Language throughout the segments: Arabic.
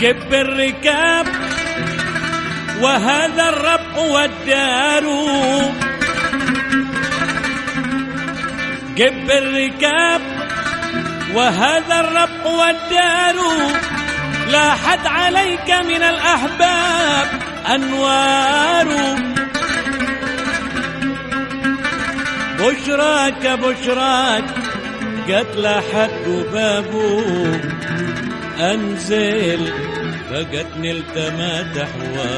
جب الركاب وهذا الرب والدار. جب الركاب وهذا الرب والدار. لاحت عليك من الأحباب أنوار. بشراك بشراك قد لاحت بابه أنزل فقد نلت ما تحوى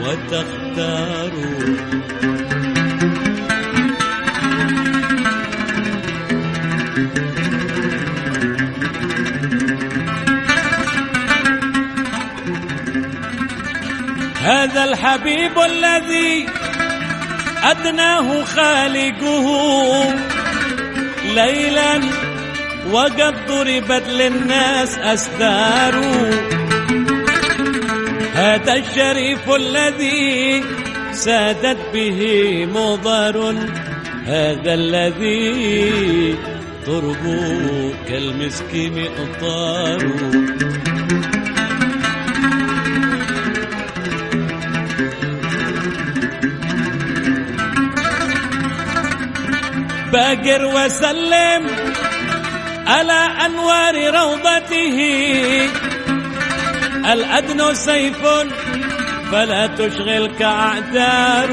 وتختار. هذا الحبيب الذي أدناه خالقه ليلا وقد ضربت للناس أستار هذا الشريف الذي سادت به مضر هذا الذي تربو كالمسك مئطار باقر وسلم على أنوار روضته. الأدن سيف فلا تشغلك أعذار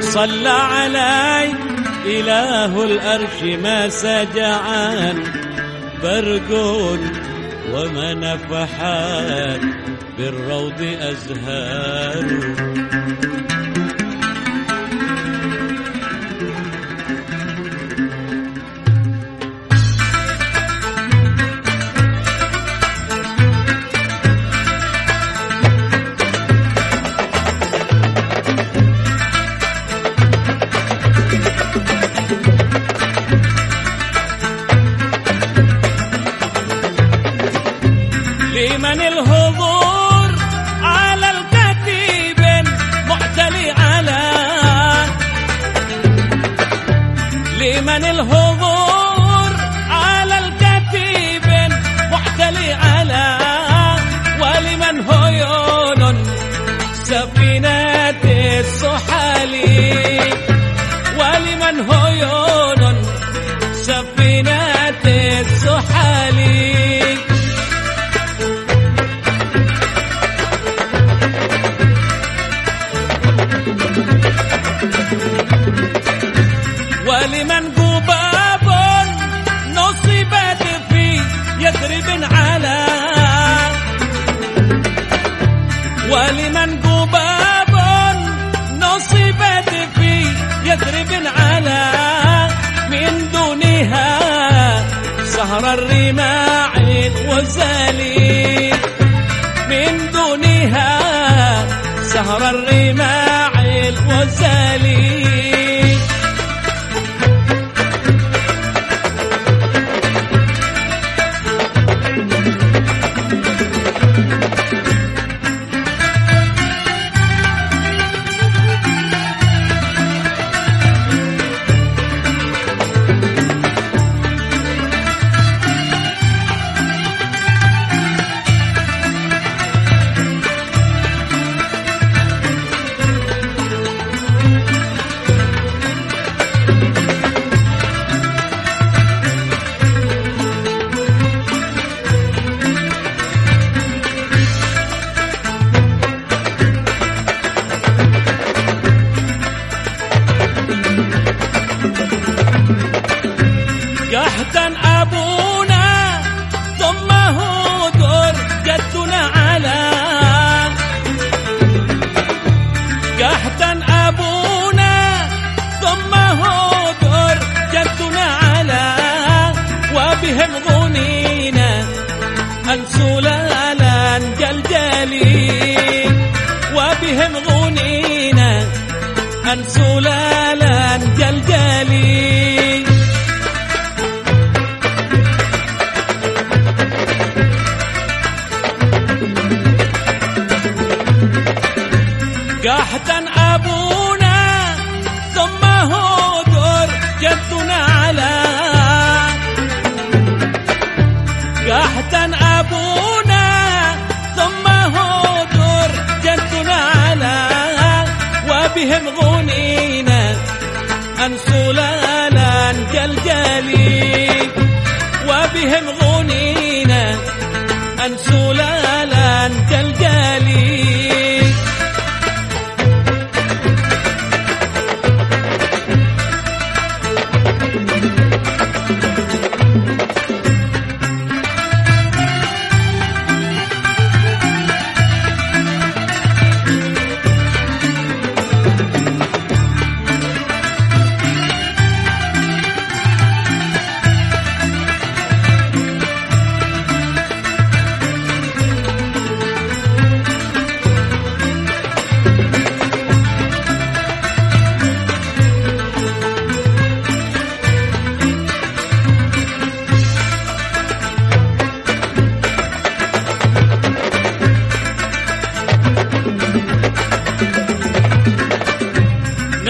صلى علي إله الأرش ما سجعان. برق وما نفحات بالروض أزهار. لمن الهضور على الكتيب معتلي على ولمن هيون سفينة السحالي ولمن هيون سفينة السحالي ولمن قباب يثرب على. ولمن قباب نصبت في يثرب على. من دونها سهر الرماع الغزالي. من دونها سهر الرماع الغزالي. الجليل وبهم غنينا أنسوا سلالة جلجالي قحتا أبونا ثم هو بهم غنينا أنسولا لأن جلجلي وبهم غنينا أنسولا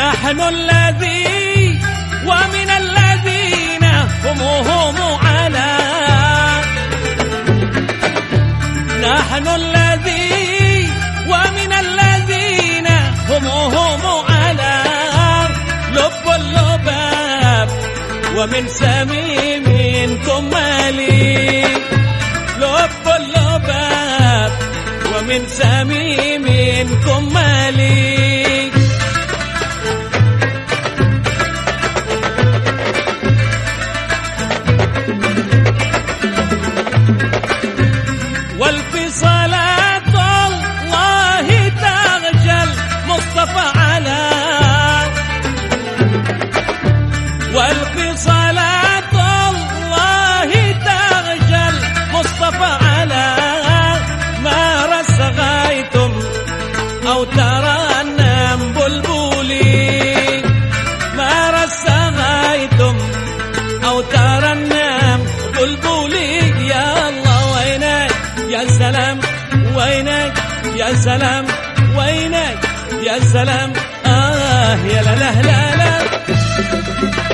نحن الذي ومن الذين هم هم على. نحن الذي ومن الذين هم هم على. لب اللباب ومن سميم كمالي لب اللباب ومن سميم والفصالات أو ترنم بلبلي يا الله وينك؟ يا سلام وينك؟ يا سلام وينك؟ يا سلام. آه يا لا لا لا لا.